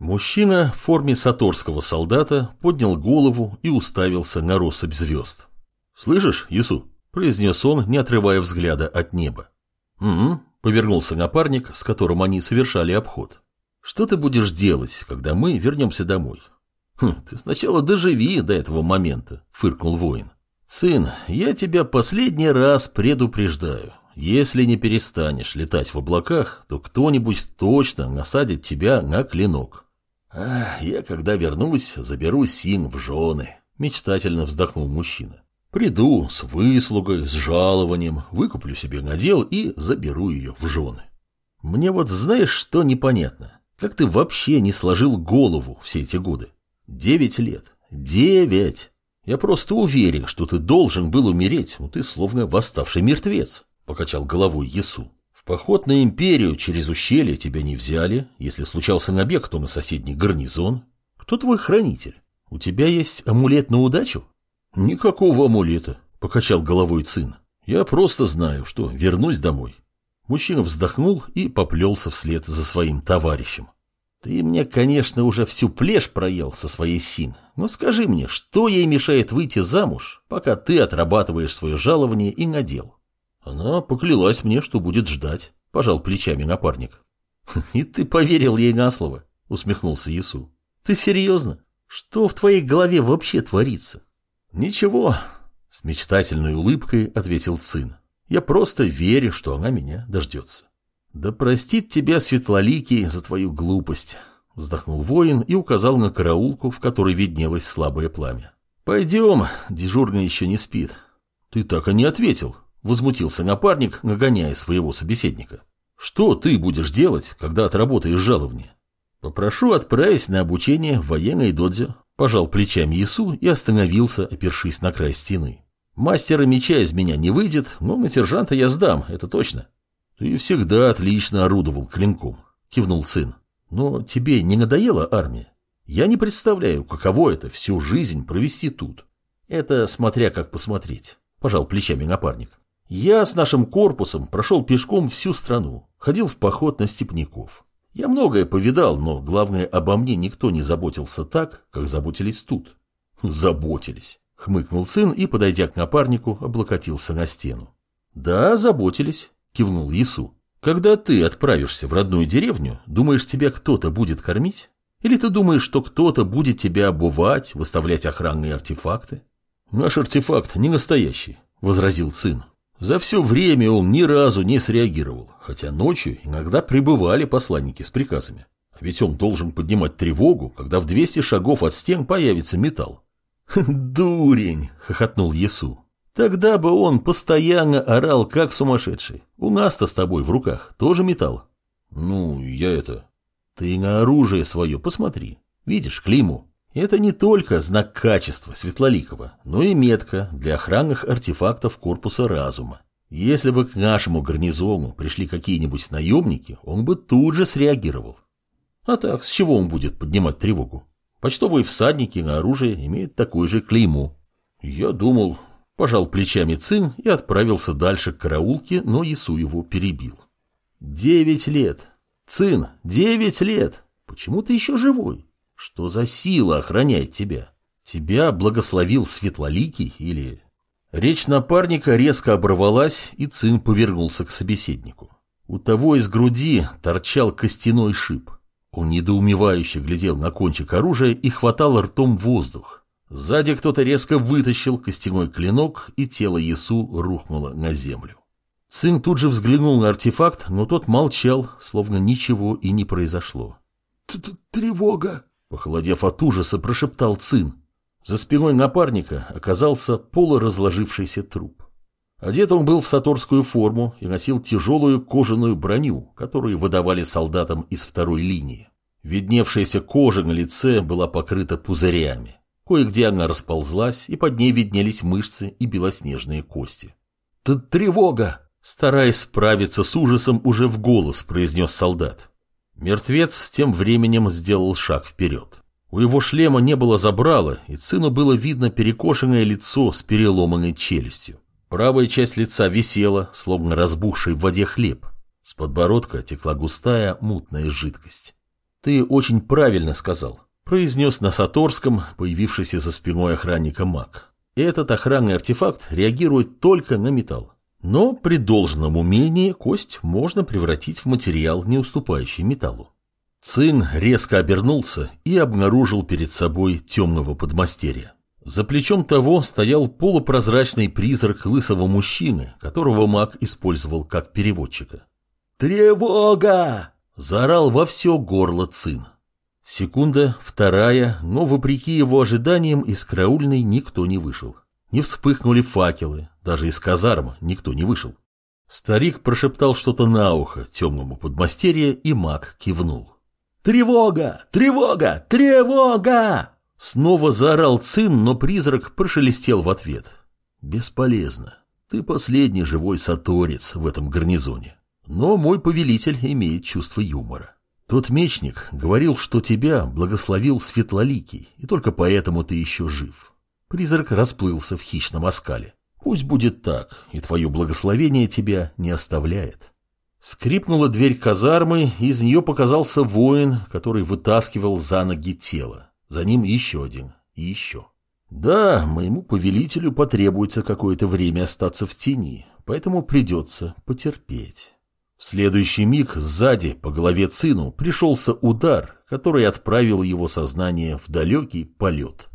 Мужчина в форме саторского солдата поднял голову и уставился на россыпь звезд. «Слышишь, Ису?» – произнес он, не отрывая взгляда от неба. «Угу», – повернулся напарник, с которым они совершали обход. «Что ты будешь делать, когда мы вернемся домой?» «Хм, ты сначала доживи до этого момента», – фыркнул воин. «Сын, я тебя последний раз предупреждаю. Если не перестанешь летать в облаках, то кто-нибудь точно насадит тебя на клинок. А я, когда вернусь, заберу Син в жены, мечтательно вздохнул мужчина. Приду с выслугой, с жалованием, выкуплю себе надел и заберу ее в жены. Мне вот знаешь, что непонятно? Как ты вообще не сложил голову все эти годы? Девять лет. Девять! Я просто уверен, что ты должен был умереть, но ты словно восставший мертвец, покачал головой Есу. Поход на империю через ущелье тебя не взяли. Если случался набег, то на соседний гарнизон. Кто твой хранитель? У тебя есть амулет на удачу? Никакого амулета, покачал головой Цин. Я просто знаю, что вернусь домой. Мужчина вздохнул и поплелся вслед за своим товарищем. Ты мне, конечно, уже всю плешь проел со своей Син, но скажи мне, что ей мешает выйти замуж, пока ты отрабатываешь свое жалование и надел? Она поклялась мне, что будет ждать, пожал плечами напарник. И ты поверил ей на слово, усмехнулся Ису. Ты серьезно? Что в твоей голове вообще творится? Ничего, с мечтательной улыбкой ответил Цин. Я просто верю, что она меня дождется. Да простит тебя Светлоликий за твою глупость, вздохнул воин и указал на караулку, в которой виднелось слабое пламя. Пойдем, дежурный еще не спит. Ты так и не ответил, Возмутился напарник, нагоняя своего собеседника. Что ты будешь делать, когда отработаешь жалование? Попрошу отправить на обучение в военной додзе. Пожал плечами Ису и остановился, опершись на край стены. Мастера меча из меня не выйдет, но на сержанта я сдам, это точно. Ты всегда отлично орудовал клинком, кивнул сын. Но тебе не надоела армия? Я не представляю, каково это всю жизнь провести тут. Это смотря как посмотреть, пожал плечами напарник. Я с нашим корпусом прошел пешком всю страну, ходил в поход на степняков. Я многое повидал, но главное, обо мне никто не заботился так, как заботились тут. Заботились, хмыкнул сын и, подойдя к напарнику, облокотился на стену. Да, заботились, кивнул Ису. Когда ты отправишься в родную деревню, думаешь, тебя кто-то будет кормить? Или ты думаешь, что кто-то будет тебя обувать, выставлять охранные артефакты? Наш артефакт не настоящий, возразил сын. За все время он ни разу не среагировал, хотя ночью иногда прибывали посланники с приказами. А ведь он должен поднимать тревогу, когда в 200 шагов от стен появится металл. «Дурень!» — хохотнул Есу. «Тогда бы он постоянно орал, как сумасшедший. У нас-то с тобой в руках тоже металл». «Ну, я это...» «Ты на оружие свое посмотри. Видишь, клейму. Это не только знак качества Светлоликова, но и метка для охранных артефактов корпуса разума. Если бы к нашему гарнизону пришли какие-нибудь наемники, он бы тут же среагировал. А так, с чего он будет поднимать тревогу? Почтовые всадники на оружие имеют такое же клеймо. Я думал, пожал плечами Цин и отправился дальше к караулке, но Ису его перебил. Девять лет. Цин, девять лет. Почему ты еще живой? Что за сила охраняет тебя? Тебя благословил Светлоликий или... Речь напарника резко оборвалась, и Цин повернулся к собеседнику. У того из груди торчал костяной шип. Он недоумевающе глядел на кончик оружия и хватал ртом воздух. Сзади кто-то резко вытащил костяной клинок, и тело Ясу рухнуло на землю. Цин тут же взглянул на артефакт, но тот молчал, словно ничего и не произошло. «Тревога!» Похолодев от ужаса, прошептал Цин. За спиной напарника оказался полуразложившийся труп. Одет он был в саторскую форму и носил тяжелую кожаную броню, которую выдавали солдатам из второй линии. Видневшаяся кожа на лице была покрыта пузырями. Кое-где она расползлась, и под ней виднелись мышцы и белоснежные кости. «Тревога!» Стараясь справиться с ужасом, уже в голос произнес солдат. Мертвец тем временем сделал шаг вперед. У его шлема не было забрала, и сыну было видно перекошенное лицо с переломанной челюстью. Правая часть лица висела, словно разбухший в воде хлеб. С подбородка текла густая мутная жидкость. Ты очень правильно сказал, произнес на Саторском, появившийся за спиной охранника маг. Этот охранный артефакт реагирует только на металл. Но при должном умении кость можно превратить в материал, не уступающий металлу. Цин резко обернулся и обнаружил перед собой темного подмастерья. За плечом того стоял полупрозрачный призрак лысого мужчины, которого маг использовал как переводчика. «Тревога!» – заорал во все горло Цин. Секунда, вторая, но вопреки его ожиданиям из караульной никто не вышел. Не вспыхнули факелы, даже из казарма никто не вышел. Старик прошептал что-то на ухо темному подмастерье, и маг кивнул. «Тревога! Тревога! Тревога!» Снова заорал Цин, но призрак прошелестел в ответ. «Бесполезно. Ты последний живой саторец в этом гарнизоне. Но мой повелитель имеет чувство юмора. Тот мечник говорил, что тебя благословил Светлоликий, и только поэтому ты еще жив». Призрак расплылся в хищном оскале. «Пусть будет так, и твое благословение тебя не оставляет». Скрипнула дверь казармы, и из нее показался воин, который вытаскивал за ноги тело. За ним еще один. И еще. Да, моему повелителю потребуется какое-то время остаться в тени, поэтому придется потерпеть. В следующий миг сзади по голове Цину пришелся удар, который отправил его сознание в далекий полет.